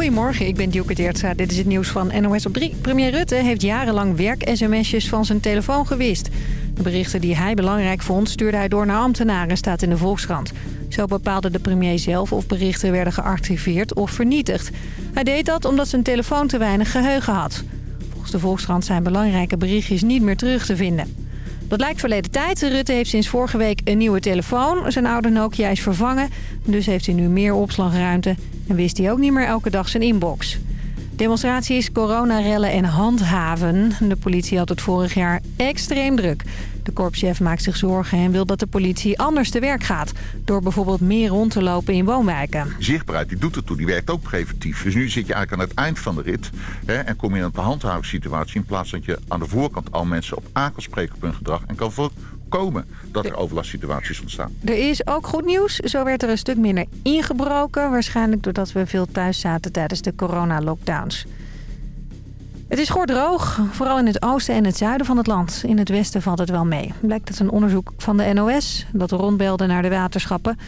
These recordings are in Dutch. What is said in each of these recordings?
Goedemorgen, ik ben Dielke Teertstra. Dit is het nieuws van NOS op 3. Premier Rutte heeft jarenlang werk-sms'jes van zijn telefoon gewist. De berichten die hij belangrijk vond stuurde hij door naar ambtenaren, staat in de Volkskrant. Zo bepaalde de premier zelf of berichten werden gearchiveerd of vernietigd. Hij deed dat omdat zijn telefoon te weinig geheugen had. Volgens de Volkskrant zijn belangrijke berichtjes niet meer terug te vinden. Dat lijkt verleden tijd. Rutte heeft sinds vorige week een nieuwe telefoon. Zijn oude Nokia is vervangen. Dus heeft hij nu meer opslagruimte. En wist hij ook niet meer elke dag zijn inbox. Demonstraties, coronarellen en handhaven. De politie had het vorig jaar extreem druk. De korpschef maakt zich zorgen en wil dat de politie anders te werk gaat. Door bijvoorbeeld meer rond te lopen in woonwijken. Zichtbaarheid, die doet het toe. Die werkt ook preventief. Dus nu zit je eigenlijk aan het eind van de rit. Hè, en kom je in een handhavingssituatie. In plaats dat je aan de voorkant al mensen op aan kan spreken op hun gedrag. En kan dat er overlastsituaties ontstaan. Er is ook goed nieuws. Zo werd er een stuk minder ingebroken. Waarschijnlijk doordat we veel thuis zaten tijdens de coronalockdowns. Het is droog, vooral in het oosten en het zuiden van het land. In het westen valt het wel mee. Blijkt uit een onderzoek van de NOS dat rondbelde naar de waterschappen.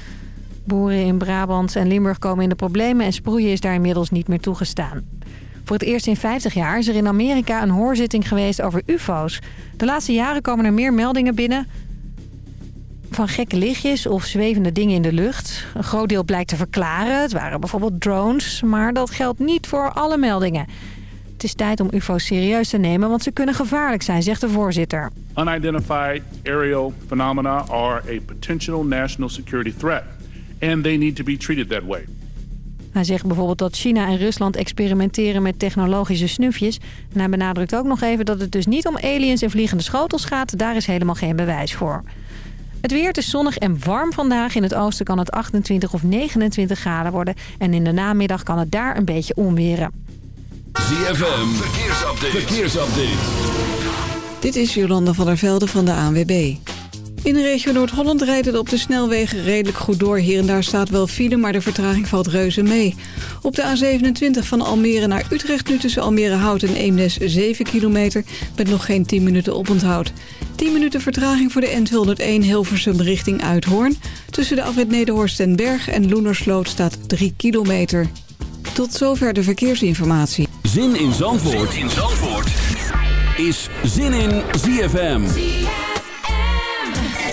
Boeren in Brabant en Limburg komen in de problemen en sproeien is daar inmiddels niet meer toegestaan. Voor het eerst in 50 jaar is er in Amerika een hoorzitting geweest over ufo's. De laatste jaren komen er meer meldingen binnen van gekke lichtjes of zwevende dingen in de lucht. Een groot deel blijkt te verklaren. Het waren bijvoorbeeld drones, maar dat geldt niet voor alle meldingen. Het is tijd om ufo's serieus te nemen, want ze kunnen gevaarlijk zijn, zegt de voorzitter. Unidentified aerial phenomena are a potential national security threat. And they need to be treated that way. Hij zegt bijvoorbeeld dat China en Rusland experimenteren met technologische snufjes. En hij benadrukt ook nog even dat het dus niet om aliens en vliegende schotels gaat. Daar is helemaal geen bewijs voor. Het weer is zonnig en warm vandaag. In het oosten kan het 28 of 29 graden worden. En in de namiddag kan het daar een beetje onweren. ZFM, verkeersupdate. verkeersupdate. Dit is Jolanda van der Velde van de ANWB. In de regio Noord-Holland rijden het op de snelwegen redelijk goed door. Hier en daar staat wel file, maar de vertraging valt reuze mee. Op de A27 van Almere naar Utrecht nu tussen Almere Hout en Eemnes 7 kilometer... met nog geen 10 minuten oponthoud. 10 minuten vertraging voor de N201 Hilversum richting Uithoorn. Tussen de afrit Nederhorst en Berg en Loenersloot staat 3 kilometer. Tot zover de verkeersinformatie. Zin in Zandvoort, zin in Zandvoort. is Zin in ZFM.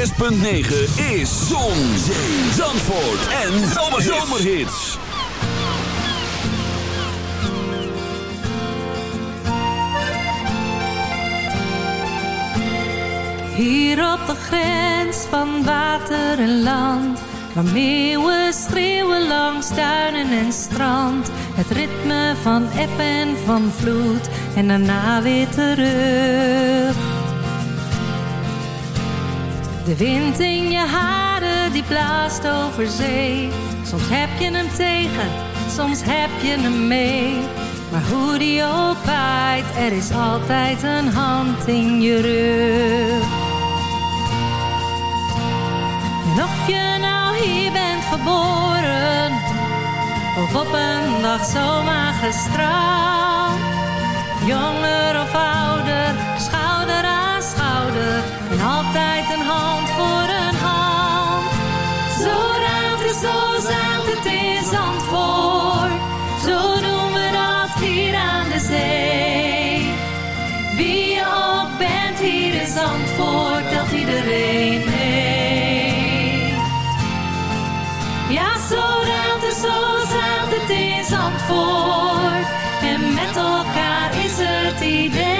6.9 is Zon, Zandvoort en Zomerhits. Hier op de grens van water en land... waar meeuwen schreeuwen langs duinen en strand... het ritme van eb en van vloed en daarna weer terug... De wind in je haren die blaast over zee. Soms heb je hem tegen, soms heb je hem mee. Maar hoe die ook waait, er is altijd een hand in je rug. En of je nou hier bent geboren, of op een dag zomaar gestraald. Jonger of ouder en altijd een hand voor een hand. Zo ruimt het, zo zaakt het in Zandvoort. Zo doen we dat hier aan de zee. Wie je ook bent hier in Zandvoort, dat iedereen mee. Ja, zo het, zo zaakt het in Zandvoort. En met elkaar is het idee.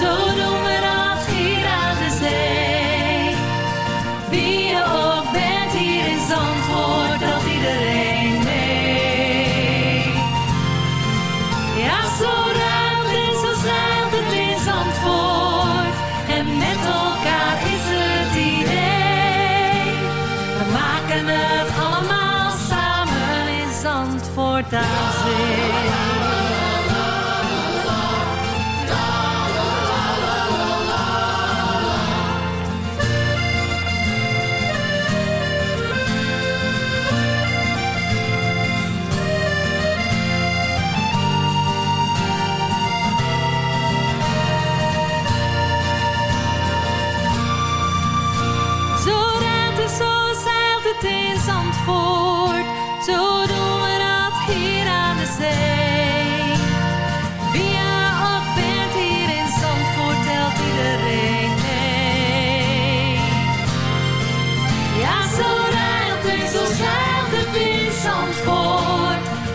Zo doen we dat hier aan de zee. Wie je ook bent hier in Zandvoort, dat iedereen mee. Ja, zo ruimt en zo zeilt het in Zandvoort. En met elkaar is het idee. We maken het allemaal samen in Zandvoort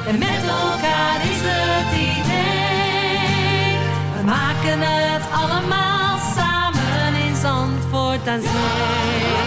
En met elkaar is het idee. We maken het allemaal samen in Zandvoort aan zee.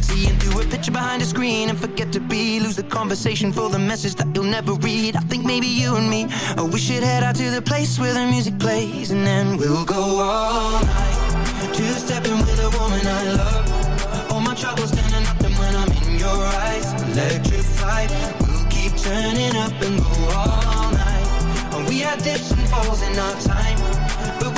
Seeing through a picture behind a screen and forget to be. Lose the conversation for the message that you'll never read. I think maybe you and me, oh, we should head out to the place where the music plays and then we'll go all night. Two stepping with a woman I love. All my troubles turning up and when I'm in your eyes, electrified. We'll keep turning up and go all night. We had dips and falls in our time,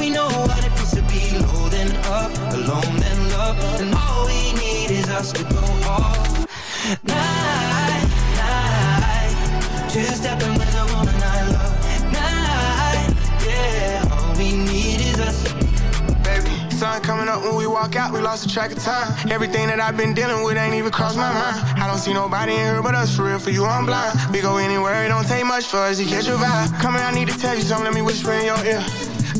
we know what it feels to be low then up, alone then love, and all we need is us to go all night, night. Two stepping with a woman I love, night, yeah. All we need is us. baby. Sun coming up when we walk out, we lost the track of time. Everything that I've been dealing with ain't even crossed my mind. I don't see nobody in here but us, for real, for you, I'm blind. We go anywhere, it don't take much for us to catch your vibe. Here, I need to tell you something, let me whisper in your ear.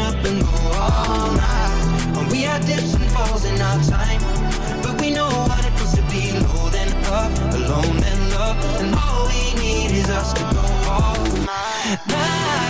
up and go all night. And we had dips and falls in our time, but we know what it feels to be low then up, alone then love, and all we need is us to go all night, night.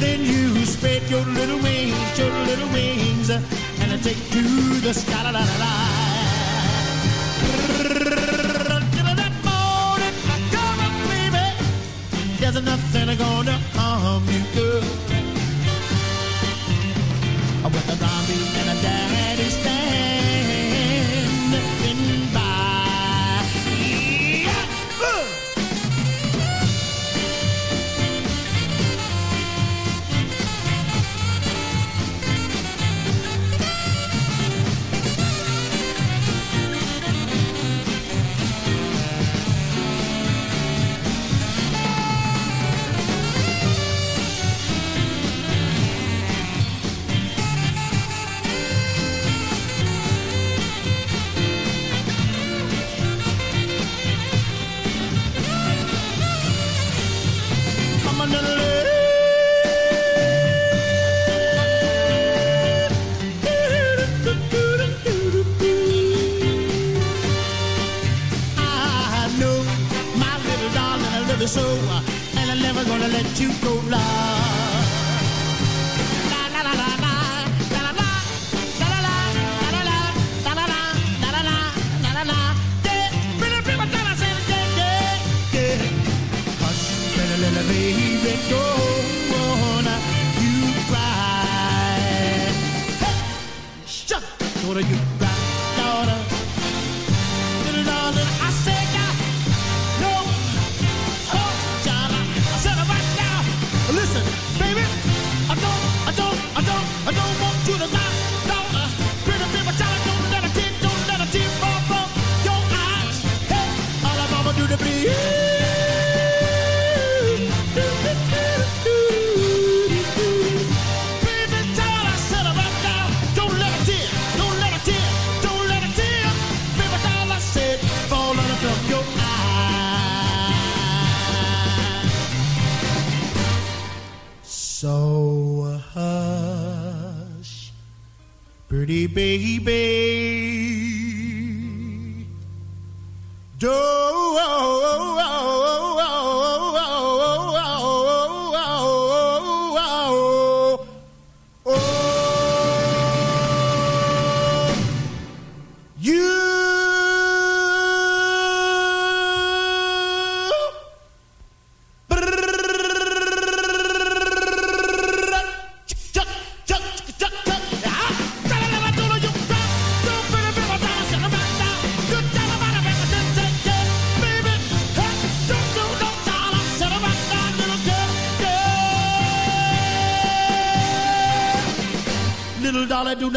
Then you spread your little wings, your little wings, and I take to the sky. La, la, la, la.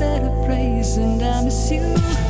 set of praise and I miss you.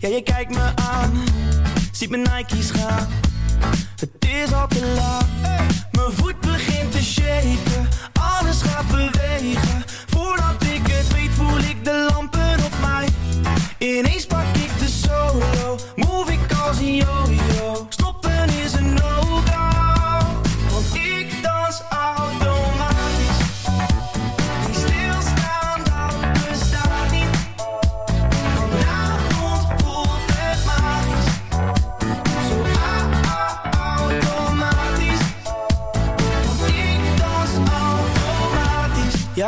Ja, je kijkt me aan, ziet mijn Nike's gaan. Het is al te laat, mijn voet begint te shaken. Alles gaat bewegen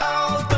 Out. the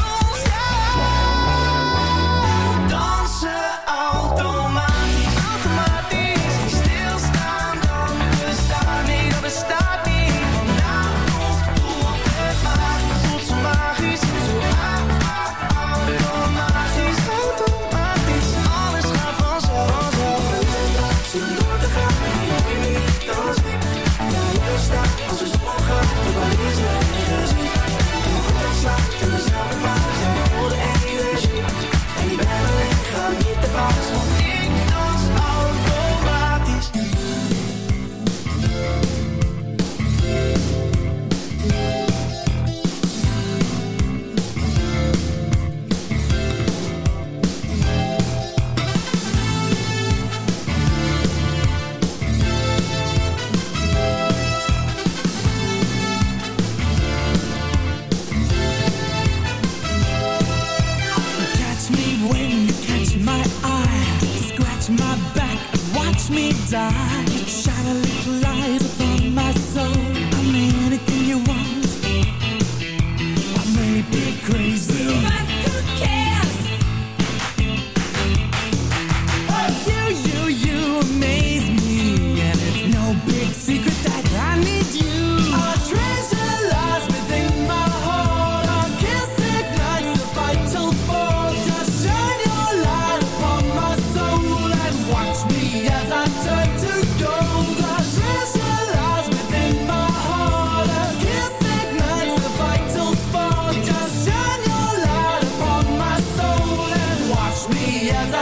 desire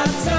time.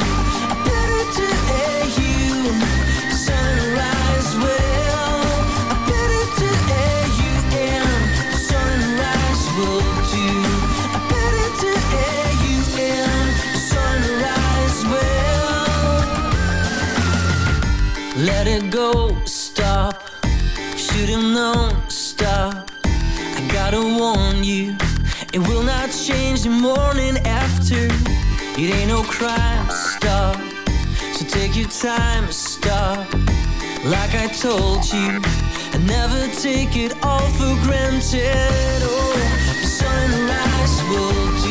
Tuesday morning after. It ain't no crime stop. So take your time stop. Like I told you I never take it all for granted. Oh, the sunrise will do